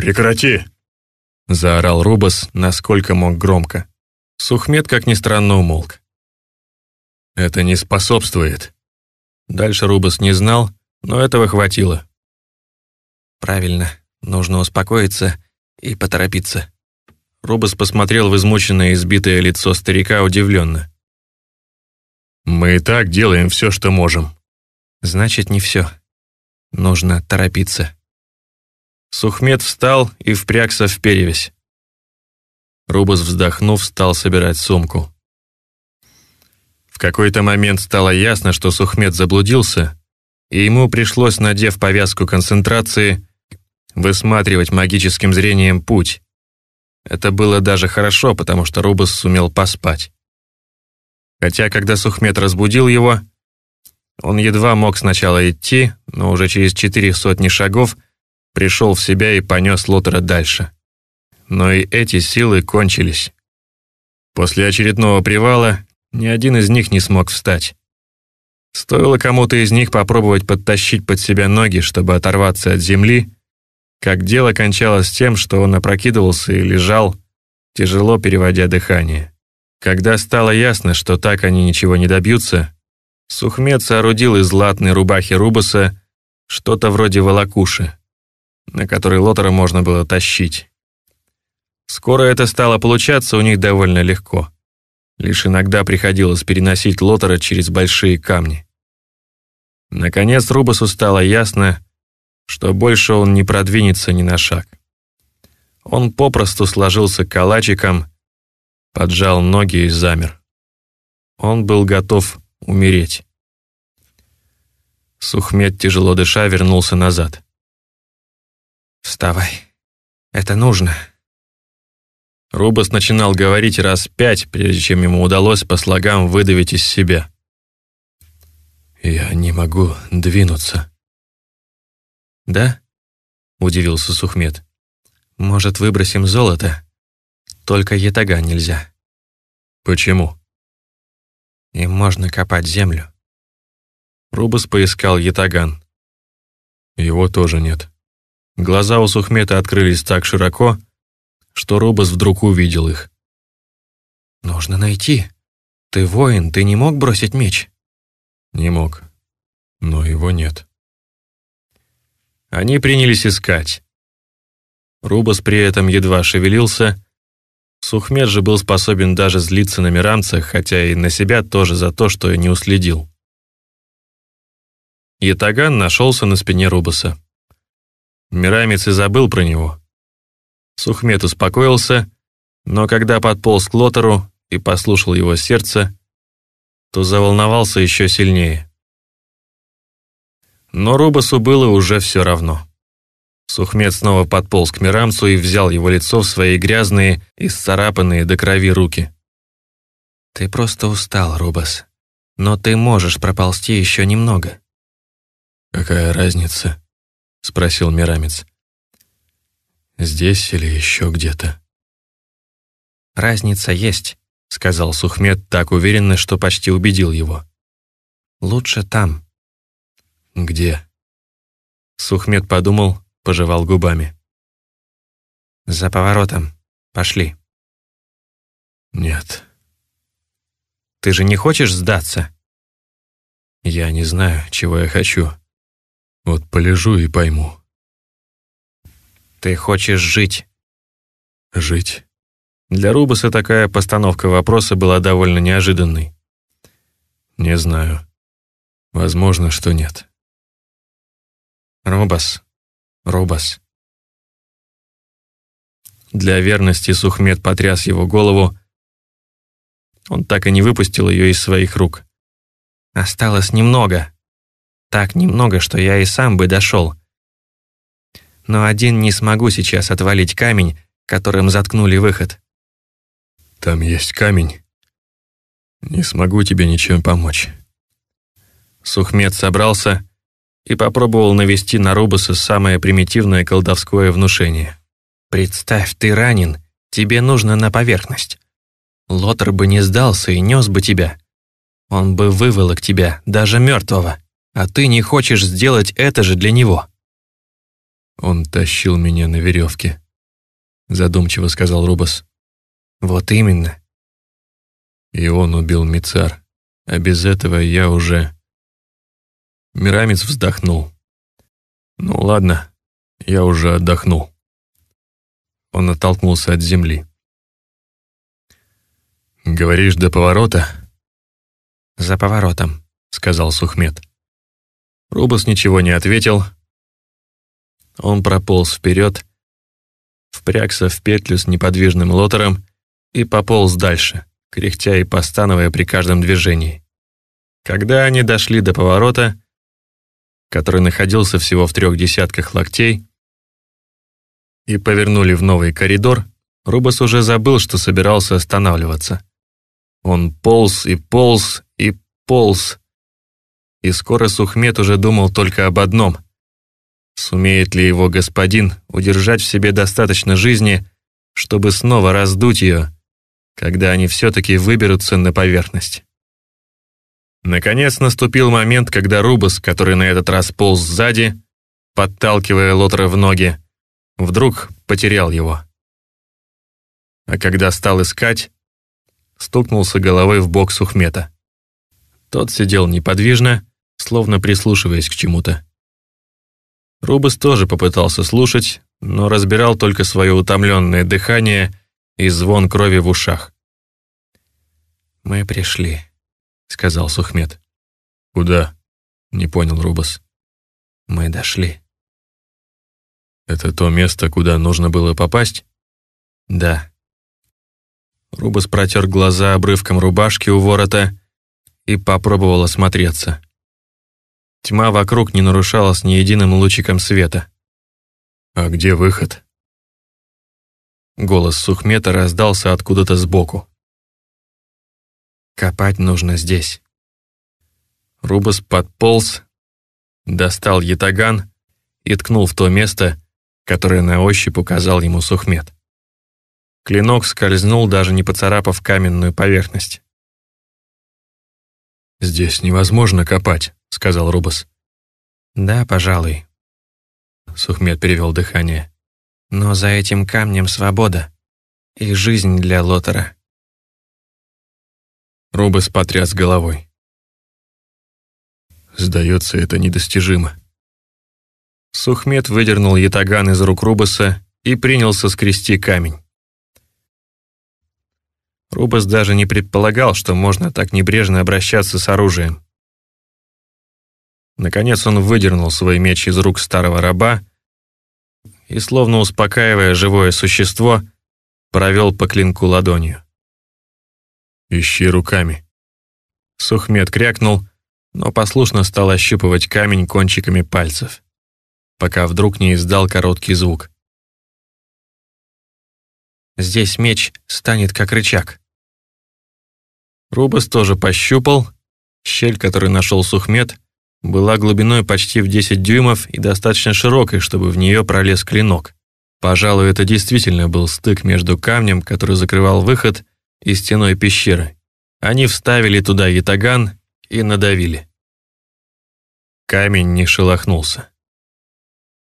«Прекрати!» — заорал Рубас, насколько мог громко. Сухмед, как ни странно, умолк. «Это не способствует». Дальше Рубас не знал, но этого хватило. «Правильно, нужно успокоиться и поторопиться». Рубас посмотрел в измученное и избитое лицо старика удивленно. «Мы и так делаем все, что можем». «Значит, не все. Нужно торопиться». Сухмед встал и впрягся в перевязь. Рубас, вздохнув, стал собирать сумку. В какой-то момент стало ясно, что Сухмед заблудился, и ему пришлось, надев повязку концентрации, высматривать магическим зрением путь. Это было даже хорошо, потому что Рубас сумел поспать. Хотя, когда Сухмед разбудил его, он едва мог сначала идти, но уже через четыре сотни шагов пришел в себя и понес Лотера дальше. Но и эти силы кончились. После очередного привала ни один из них не смог встать. Стоило кому-то из них попробовать подтащить под себя ноги, чтобы оторваться от земли, как дело кончалось тем, что он опрокидывался и лежал, тяжело переводя дыхание. Когда стало ясно, что так они ничего не добьются, Сухмед соорудил из латной рубахи Рубаса что-то вроде волокуши, на которой лотера можно было тащить. Скоро это стало получаться у них довольно легко. Лишь иногда приходилось переносить лотера через большие камни. Наконец Рубасу стало ясно, что больше он не продвинется ни на шаг. Он попросту сложился калачиком, поджал ноги и замер. Он был готов умереть. Сухмед, тяжело дыша, вернулся назад. «Вставай. Это нужно». Рубас начинал говорить раз пять, прежде чем ему удалось по слогам выдавить из себя. «Я не могу двинуться». «Да?» — удивился Сухмед. «Может, выбросим золото? Только ятага нельзя». «Почему?» «Им можно копать землю». Рубас поискал ятаган. Его тоже нет. Глаза у Сухмета открылись так широко, что Рубас вдруг увидел их. «Нужно найти. Ты воин, ты не мог бросить меч?» «Не мог. Но его нет». Они принялись искать. Рубас при этом едва шевелился. Сухмед же был способен даже злиться на мирамца, хотя и на себя тоже за то, что не уследил. Ятаган нашелся на спине Рубаса. Мирамец и забыл про него. Сухмед успокоился, но когда подполз к Лотеру и послушал его сердце, то заволновался еще сильнее. Но Рубасу было уже все равно. Сухмед снова подполз к Мирамцу и взял его лицо в свои грязные и сцарапанные до крови руки. «Ты просто устал, Рубас. Но ты можешь проползти еще немного». «Какая разница?» — спросил Мирамец. «Здесь или еще где-то?» «Разница есть», — сказал Сухмед так уверенно, что почти убедил его. «Лучше там». «Где?» Сухмед подумал, пожевал губами. «За поворотом. Пошли». «Нет». «Ты же не хочешь сдаться?» «Я не знаю, чего я хочу. Вот полежу и пойму». «Ты хочешь жить?» «Жить?» Для Рубаса такая постановка вопроса была довольно неожиданной. «Не знаю. Возможно, что нет». «Робас, Робас». Для верности Сухмед потряс его голову. Он так и не выпустил ее из своих рук. «Осталось немного. Так немного, что я и сам бы дошел. Но один не смогу сейчас отвалить камень, которым заткнули выход». «Там есть камень. Не смогу тебе ничем помочь». Сухмед собрался и попробовал навести на Рубаса самое примитивное колдовское внушение. «Представь, ты ранен, тебе нужно на поверхность. Лотер бы не сдался и нес бы тебя. Он бы выволок тебя, даже мертвого, а ты не хочешь сделать это же для него». Он тащил меня на веревке, задумчиво сказал Рубас. Вот именно. И он убил Мицар. А без этого я уже... Мирамец вздохнул. Ну ладно, я уже отдохнул. Он оттолкнулся от земли. «Говоришь, до поворота?» «За поворотом», — сказал Сухмед. Рубас ничего не ответил. Он прополз вперед, впрягся в петлю с неподвижным лотером и пополз дальше, кряхтя и постановая при каждом движении. Когда они дошли до поворота, который находился всего в трех десятках локтей, и повернули в новый коридор, Рубас уже забыл, что собирался останавливаться. Он полз и полз и полз, и скоро Сухмет уже думал только об одном. Сумеет ли его господин удержать в себе достаточно жизни, чтобы снова раздуть ее, когда они все-таки выберутся на поверхность? Наконец наступил момент, когда Рубас, который на этот раз полз сзади, подталкивая Лотера в ноги, вдруг потерял его. А когда стал искать, стукнулся головой в бок Сухмета. Тот сидел неподвижно, словно прислушиваясь к чему-то. Рубас тоже попытался слушать, но разбирал только свое утомленное дыхание и звон крови в ушах. «Мы пришли», — сказал Сухмед. «Куда?» — не понял Рубас. «Мы дошли». «Это то место, куда нужно было попасть?» «Да». Рубас протер глаза обрывком рубашки у ворота и попробовал осмотреться. Тьма вокруг не нарушалась ни единым лучиком света. «А где выход?» Голос Сухмета раздался откуда-то сбоку. «Копать нужно здесь». Рубас подполз, достал ятаган и ткнул в то место, которое на ощупь указал ему Сухмет. Клинок скользнул, даже не поцарапав каменную поверхность. «Здесь невозможно копать», — сказал Рубас. «Да, пожалуй». Сухмед перевел дыхание. «Но за этим камнем свобода и жизнь для Лотера». Рубас потряс головой. «Сдается, это недостижимо». Сухмед выдернул ятаган из рук Рубаса и принялся скрести камень. Рубас даже не предполагал, что можно так небрежно обращаться с оружием. Наконец он выдернул свой меч из рук старого раба и, словно успокаивая живое существо, провел по клинку ладонью. «Ищи руками». Сухмед крякнул, но послушно стал ощупывать камень кончиками пальцев, пока вдруг не издал короткий звук. «Здесь меч станет как рычаг». Рубас тоже пощупал. Щель, которую нашел Сухмед, была глубиной почти в 10 дюймов и достаточно широкой, чтобы в нее пролез клинок. Пожалуй, это действительно был стык между камнем, который закрывал выход, и стеной пещеры. Они вставили туда ятаган и надавили. Камень не шелохнулся.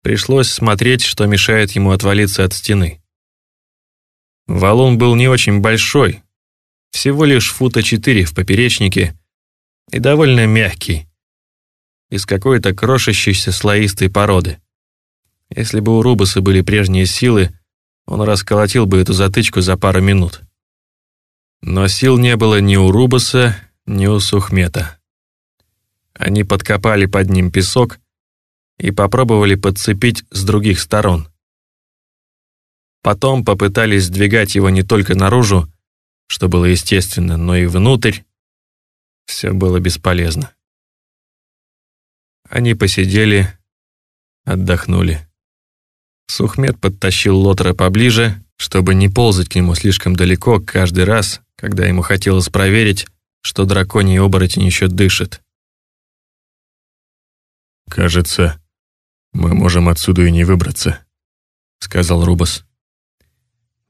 Пришлось смотреть, что мешает ему отвалиться от стены. Валун был не очень большой, всего лишь фута четыре в поперечнике и довольно мягкий, из какой-то крошащейся слоистой породы. Если бы у Рубаса были прежние силы, он расколотил бы эту затычку за пару минут. Но сил не было ни у Рубаса, ни у Сухмета. Они подкопали под ним песок и попробовали подцепить с других сторон. Потом попытались сдвигать его не только наружу, что было естественно, но и внутрь. Все было бесполезно. Они посидели, отдохнули. Сухмед подтащил Лотера поближе, чтобы не ползать к нему слишком далеко каждый раз, когда ему хотелось проверить, что драконий оборотень еще дышит. «Кажется, мы можем отсюда и не выбраться», — сказал Рубас.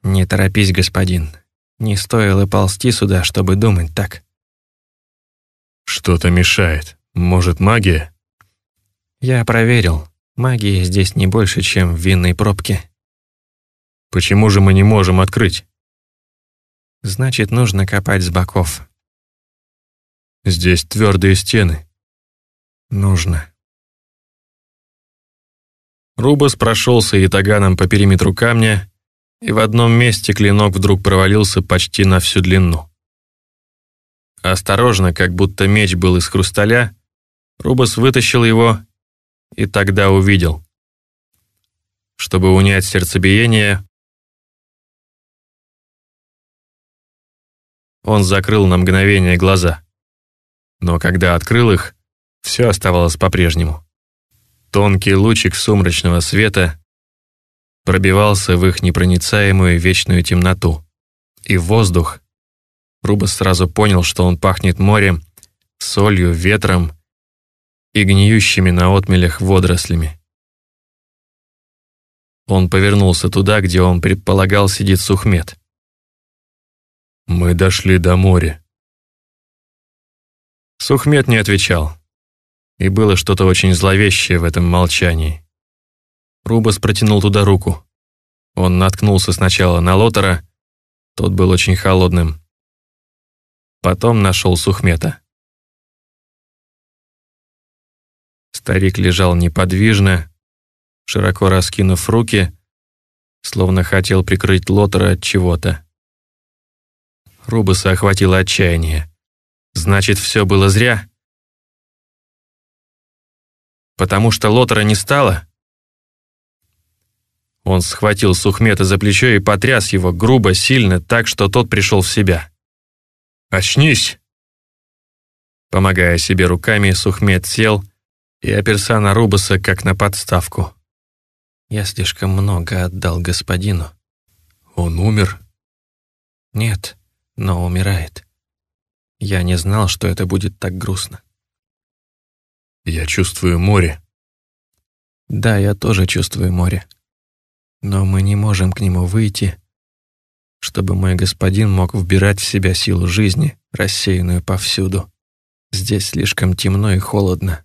«Не торопись, господин. Не стоило ползти сюда, чтобы думать так». «Что-то мешает. Может, магия?» Я проверил. Магии здесь не больше, чем в винной пробке. Почему же мы не можем открыть? Значит, нужно копать с боков. Здесь твердые стены. Нужно. Рубас прошелся ятаганом по периметру камня, и в одном месте клинок вдруг провалился почти на всю длину. Осторожно, как будто меч был из хрусталя, Рубас вытащил его и тогда увидел. Чтобы унять сердцебиение, он закрыл на мгновение глаза. Но когда открыл их, все оставалось по-прежнему. Тонкий лучик сумрачного света пробивался в их непроницаемую вечную темноту. И воздух, Рубас сразу понял, что он пахнет морем, солью, ветром и гниющими на отмелях водорослями. Он повернулся туда, где он предполагал сидит Сухмед. «Мы дошли до моря». Сухмед не отвечал. И было что-то очень зловещее в этом молчании. Рубас протянул туда руку. Он наткнулся сначала на Лотера, тот был очень холодным. Потом нашел Сухмета. Старик лежал неподвижно, широко раскинув руки, словно хотел прикрыть Лотера от чего-то. Рубаса охватило отчаяние. Значит, все было зря? Потому что Лотера не стало? Он схватил Сухмета за плечо и потряс его грубо, сильно, так, что тот пришел в себя. «Очнись!» Помогая себе руками, Сухмет сел и оперся на Рубаса, как на подставку. «Я слишком много отдал господину». «Он умер?» «Нет, но умирает. Я не знал, что это будет так грустно». «Я чувствую море». «Да, я тоже чувствую море. Но мы не можем к нему выйти, чтобы мой господин мог вбирать в себя силу жизни, рассеянную повсюду. Здесь слишком темно и холодно,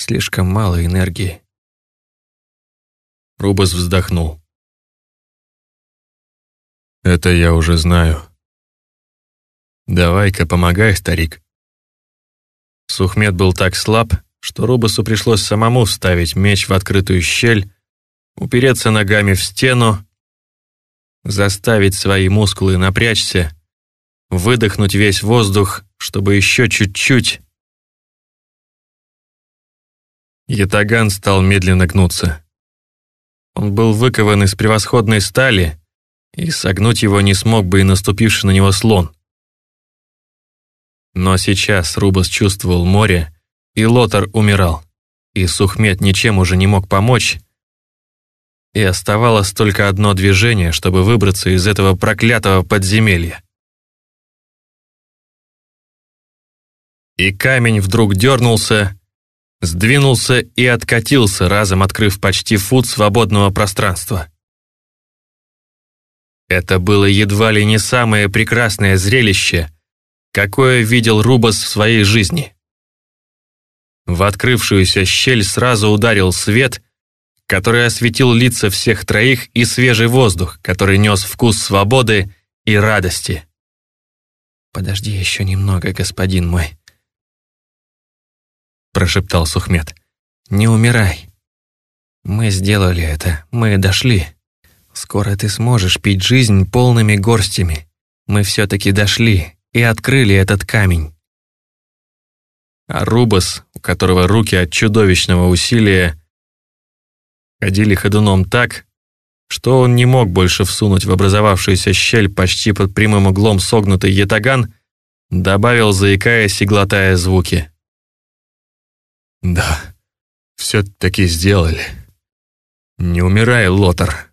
слишком мало энергии». Рубас вздохнул. «Это я уже знаю. Давай-ка помогай, старик». Сухмед был так слаб, что Рубасу пришлось самому вставить меч в открытую щель, упереться ногами в стену, заставить свои мускулы напрячься, выдохнуть весь воздух, чтобы еще чуть-чуть. Ятаган стал медленно гнуться. Он был выкован из превосходной стали, и согнуть его не смог бы и наступивший на него слон. Но сейчас Рубас чувствовал море, и Лотар умирал, и Сухмет ничем уже не мог помочь, и оставалось только одно движение, чтобы выбраться из этого проклятого подземелья. И камень вдруг дернулся, сдвинулся и откатился, разом открыв почти фут свободного пространства. Это было едва ли не самое прекрасное зрелище, какое видел Рубас в своей жизни. В открывшуюся щель сразу ударил свет, который осветил лица всех троих и свежий воздух, который нес вкус свободы и радости. «Подожди еще немного, господин мой», — прошептал Сухмед. «Не умирай. Мы сделали это, мы дошли. Скоро ты сможешь пить жизнь полными горстями. Мы все-таки дошли и открыли этот камень. А Рубас, у которого руки от чудовищного усилия ходили ходуном так, что он не мог больше всунуть в образовавшуюся щель почти под прямым углом согнутый ятаган, добавил, заикаясь и глотая звуки. «Да, все-таки сделали. Не умирай, Лотар».